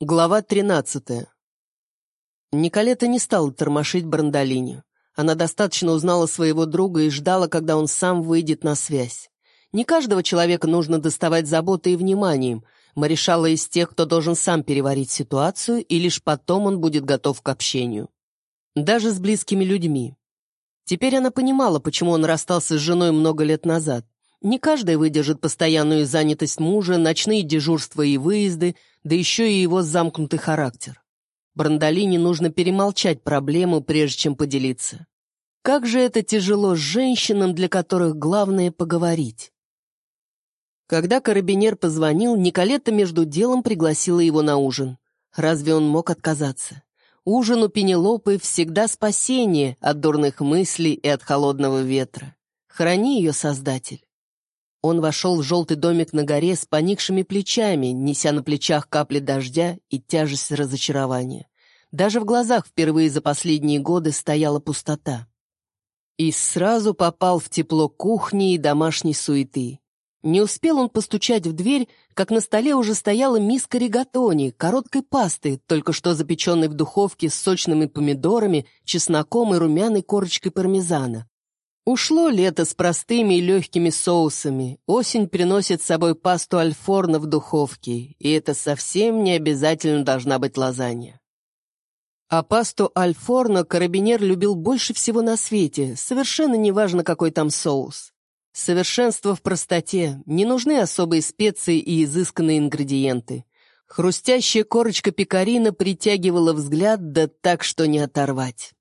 Глава 13. Николета не стала тормошить Брандолини. Она достаточно узнала своего друга и ждала, когда он сам выйдет на связь. Не каждого человека нужно доставать заботой и вниманием. Марешала из тех, кто должен сам переварить ситуацию, и лишь потом он будет готов к общению. Даже с близкими людьми. Теперь она понимала, почему он расстался с женой много лет назад. Не каждый выдержит постоянную занятость мужа, ночные дежурства и выезды, да еще и его замкнутый характер. Брандолине нужно перемолчать проблему, прежде чем поделиться. Как же это тяжело с женщинам, для которых главное поговорить. Когда карабинер позвонил, Николетта между делом пригласила его на ужин. Разве он мог отказаться? Ужин у Пенелопы всегда спасение от дурных мыслей и от холодного ветра. Храни ее, Создатель. Он вошел в желтый домик на горе с поникшими плечами, неся на плечах капли дождя и тяжесть разочарования. Даже в глазах впервые за последние годы стояла пустота. И сразу попал в тепло кухни и домашней суеты. Не успел он постучать в дверь, как на столе уже стояла миска ригатони, короткой пасты, только что запеченной в духовке с сочными помидорами, чесноком и румяной корочкой пармезана. Ушло лето с простыми и легкими соусами, осень приносит с собой пасту альфорна в духовке, и это совсем не обязательно должна быть лазанья. А пасту альфорно карабинер любил больше всего на свете, совершенно неважно, какой там соус. Совершенство в простоте, не нужны особые специи и изысканные ингредиенты. Хрустящая корочка пекарина притягивала взгляд, да так, что не оторвать.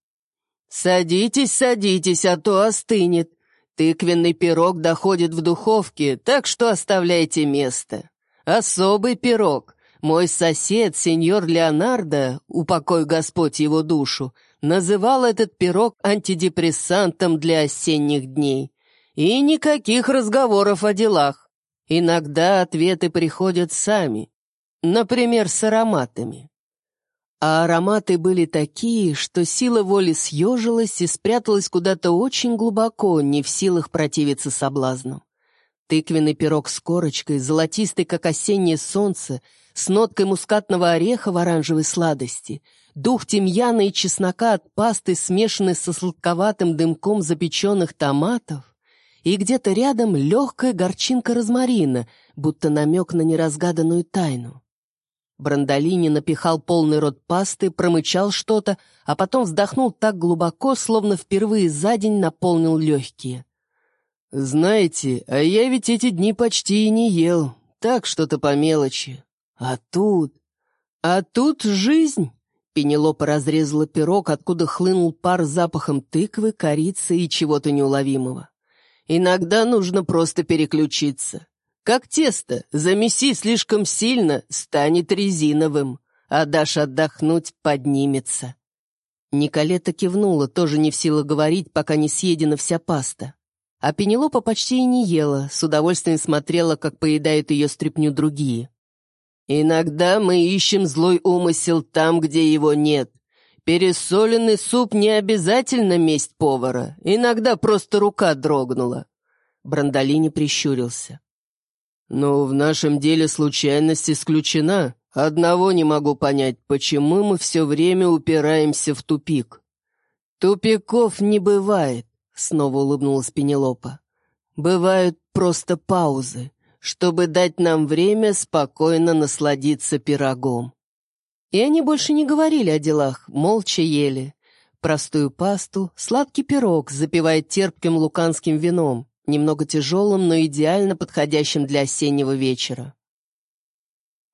«Садитесь, садитесь, а то остынет. Тыквенный пирог доходит в духовке, так что оставляйте место. Особый пирог. Мой сосед, сеньор Леонардо, упокой Господь его душу, называл этот пирог антидепрессантом для осенних дней. И никаких разговоров о делах. Иногда ответы приходят сами, например, с ароматами. А ароматы были такие, что сила воли съежилась и спряталась куда-то очень глубоко, не в силах противиться соблазну. Тыквенный пирог с корочкой, золотистый, как осеннее солнце, с ноткой мускатного ореха в оранжевой сладости, дух тимьяна и чеснока от пасты, смешанный со сладковатым дымком запеченных томатов, и где-то рядом легкая горчинка розмарина, будто намек на неразгаданную тайну. Брандолини напихал полный рот пасты, промычал что-то, а потом вздохнул так глубоко, словно впервые за день наполнил легкие. «Знаете, а я ведь эти дни почти и не ел, так что-то по мелочи. А тут... А тут жизнь!» Пенелопа разрезала пирог, откуда хлынул пар запахом тыквы, корицы и чего-то неуловимого. «Иногда нужно просто переключиться. Как тесто, замеси слишком сильно, станет резиновым, а дашь отдохнуть, поднимется. Николета кивнула, тоже не в силах говорить, пока не съедена вся паста. А Пенелопа почти и не ела, с удовольствием смотрела, как поедают ее стряпню другие. «Иногда мы ищем злой умысел там, где его нет. Пересоленный суп не обязательно месть повара, иногда просто рука дрогнула». Брандолини прищурился. Но в нашем деле случайность исключена. Одного не могу понять, почему мы все время упираемся в тупик. Тупиков не бывает, снова улыбнулась Пенелопа. Бывают просто паузы, чтобы дать нам время спокойно насладиться пирогом. И они больше не говорили о делах, молча ели. Простую пасту, сладкий пирог, запивая терпким луканским вином немного тяжелым, но идеально подходящим для осеннего вечера.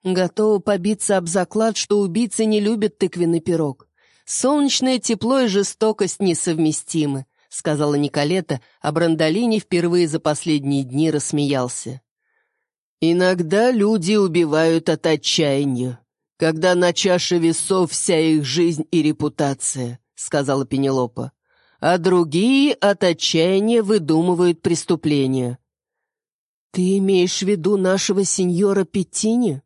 Готова побиться об заклад, что убийцы не любят тыквенный пирог. Солнечное тепло и жестокость несовместимы, сказала Николета, а Брандолини впервые за последние дни рассмеялся. Иногда люди убивают от отчаяния, когда на чаше весов вся их жизнь и репутация, сказала Пенелопа а другие от отчаяния выдумывают преступления. Ты имеешь в виду нашего сеньора Петтини?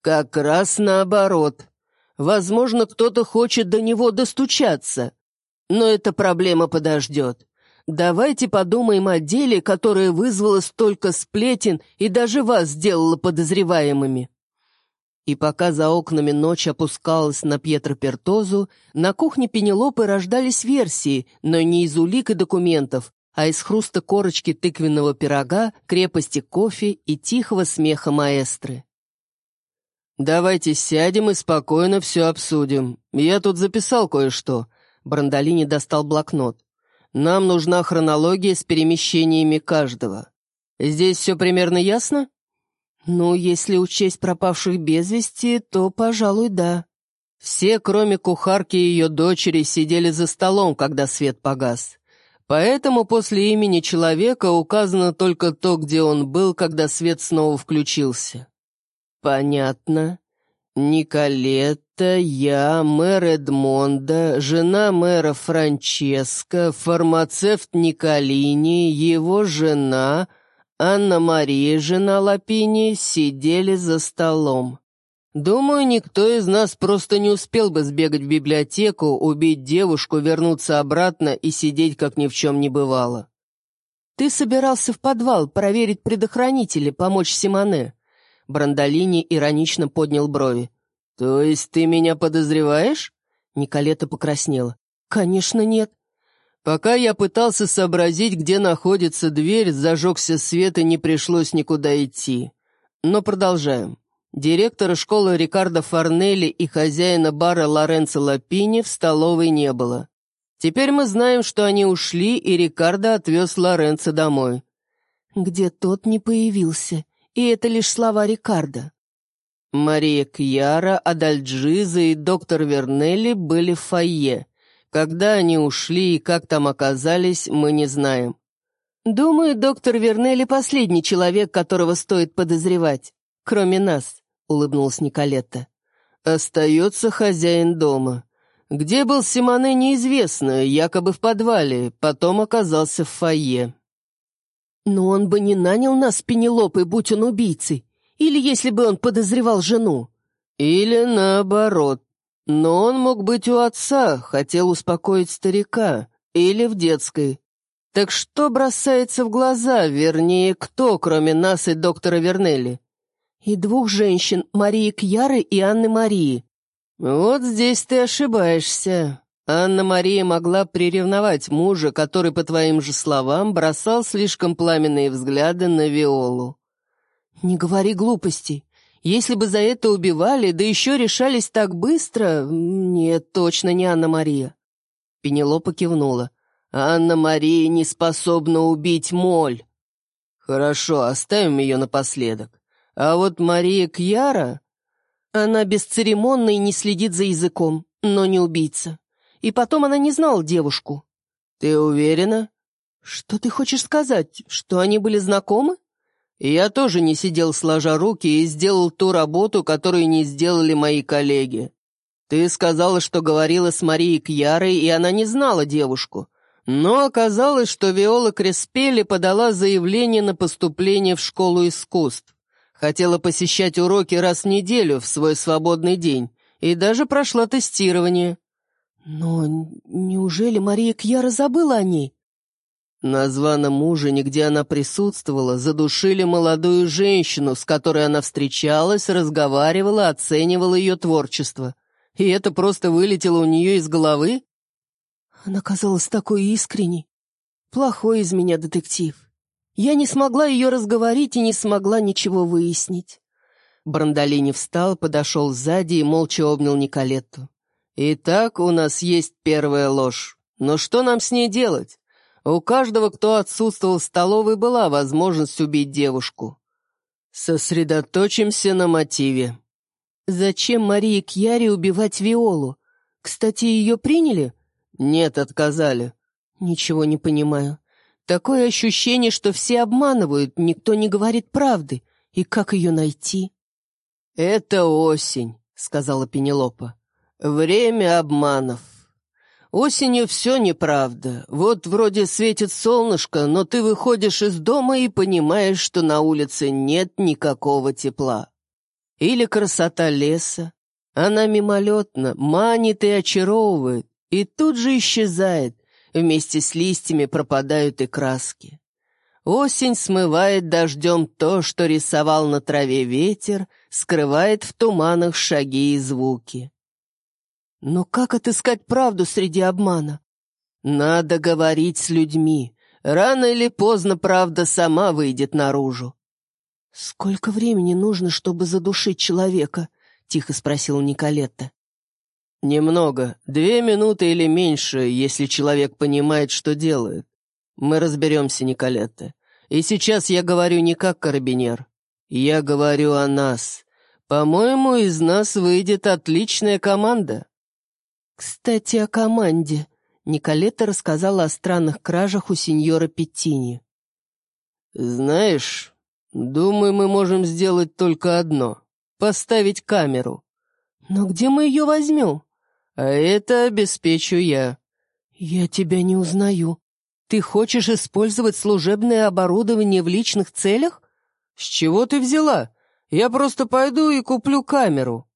Как раз наоборот. Возможно, кто-то хочет до него достучаться. Но эта проблема подождет. Давайте подумаем о деле, которое вызвало столько сплетен и даже вас сделало подозреваемыми. И пока за окнами ночь опускалась на Пьетро Пертозу, на кухне Пенелопы рождались версии, но не из улик и документов, а из хруста корочки тыквенного пирога, крепости кофе и тихого смеха маэстры. «Давайте сядем и спокойно все обсудим. Я тут записал кое-что». Брандолини достал блокнот. «Нам нужна хронология с перемещениями каждого. Здесь все примерно ясно?» «Ну, если учесть пропавших без вести, то, пожалуй, да». Все, кроме кухарки и ее дочери, сидели за столом, когда свет погас. Поэтому после имени человека указано только то, где он был, когда свет снова включился. Понятно. Николетта, я, мэр Эдмонда, жена мэра Франческо, фармацевт Николини, его жена, Анна-Мария, жена Лапини, сидели за столом. Думаю, никто из нас просто не успел бы сбегать в библиотеку, убить девушку, вернуться обратно и сидеть, как ни в чем не бывало. Ты собирался в подвал проверить предохранители, помочь Симоне. Брандолини иронично поднял брови. «То есть ты меня подозреваешь?» Николета покраснела. «Конечно нет. Пока я пытался сообразить, где находится дверь, зажегся свет и не пришлось никуда идти. Но продолжаем. Директора школы Рикардо Форнелли и хозяина бара Лоренцо Лапини в столовой не было. Теперь мы знаем, что они ушли, и Рикардо отвез Лоренцо домой. Где тот не появился, и это лишь слова Рикардо. Мария Кьяра, Адальджиза и доктор Вернелли были в фойе. Когда они ушли и как там оказались, мы не знаем. Думаю, доктор Вернелли последний человек, которого стоит подозревать. Кроме нас, улыбнулась Николетта. Остается хозяин дома. Где был Симоне, неизвестно, якобы в подвале, потом оказался в фойе. Но он бы не нанял нас Пенелопой, будь он убийцей. Или если бы он подозревал жену. Или наоборот, но он мог быть у отца, хотел успокоить старика, или в детской. Так что бросается в глаза, вернее, кто, кроме нас и доктора Вернелли? И двух женщин, Марии Кьяры и Анны Марии. Вот здесь ты ошибаешься. Анна-Мария могла приревновать мужа, который, по твоим же словам, бросал слишком пламенные взгляды на Виолу. «Не говори глупостей. Если бы за это убивали, да еще решались так быстро... Нет, точно не Анна-Мария». Пенелопа кивнула. «Анна-Мария не способна убить Моль». «Хорошо, оставим ее напоследок. А вот Мария Кьяра...» Она бесцеремонна и не следит за языком, но не убийца. И потом она не знала девушку. «Ты уверена?» «Что ты хочешь сказать? Что они были знакомы?» Я тоже не сидел сложа руки и сделал ту работу, которую не сделали мои коллеги. Ты сказала, что говорила с Марией Кьярой, и она не знала девушку. Но оказалось, что Виола Креспели подала заявление на поступление в школу искусств. Хотела посещать уроки раз в неделю в свой свободный день и даже прошла тестирование. Но неужели Мария Кьяра забыла о ней? На званом ужине, где она присутствовала, задушили молодую женщину, с которой она встречалась, разговаривала, оценивала ее творчество. И это просто вылетело у нее из головы? Она казалась такой искренней. Плохой из меня детектив. Я не смогла ее разговорить и не смогла ничего выяснить. Брандолини встал, подошел сзади и молча обнял Николетту. «Итак, у нас есть первая ложь. Но что нам с ней делать? У каждого, кто отсутствовал в столовой, была возможность убить девушку. Сосредоточимся на мотиве. Зачем Марии Кьяре убивать Виолу? Кстати, ее приняли? Нет, отказали. Ничего не понимаю. Такое ощущение, что все обманывают, никто не говорит правды. И как ее найти? «Это осень», — сказала Пенелопа. «Время обманов». Осенью все неправда. Вот вроде светит солнышко, но ты выходишь из дома и понимаешь, что на улице нет никакого тепла. Или красота леса. Она мимолетно, манит и очаровывает, и тут же исчезает. Вместе с листьями пропадают и краски. Осень смывает дождем то, что рисовал на траве ветер, скрывает в туманах шаги и звуки. Но как отыскать правду среди обмана? Надо говорить с людьми. Рано или поздно правда сама выйдет наружу. «Сколько времени нужно, чтобы задушить человека?» — тихо спросила Николетта. «Немного. Две минуты или меньше, если человек понимает, что делает. Мы разберемся, Николетта. И сейчас я говорю не как карабинер. Я говорю о нас. По-моему, из нас выйдет отличная команда». «Кстати, о команде», Николетта рассказала о странных кражах у сеньора Петтини. «Знаешь, думаю, мы можем сделать только одно — поставить камеру». «Но где мы ее возьмем?» «А это обеспечу я». «Я тебя не узнаю. Ты хочешь использовать служебное оборудование в личных целях?» «С чего ты взяла? Я просто пойду и куплю камеру».